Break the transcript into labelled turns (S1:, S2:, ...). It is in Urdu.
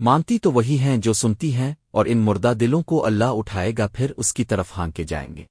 S1: مانتی تو وہی ہیں جو سنتی ہیں اور ان مردہ دلوں کو اللہ اٹھائے گا، پھر اس کی طرف ہانکے جائیں گے۔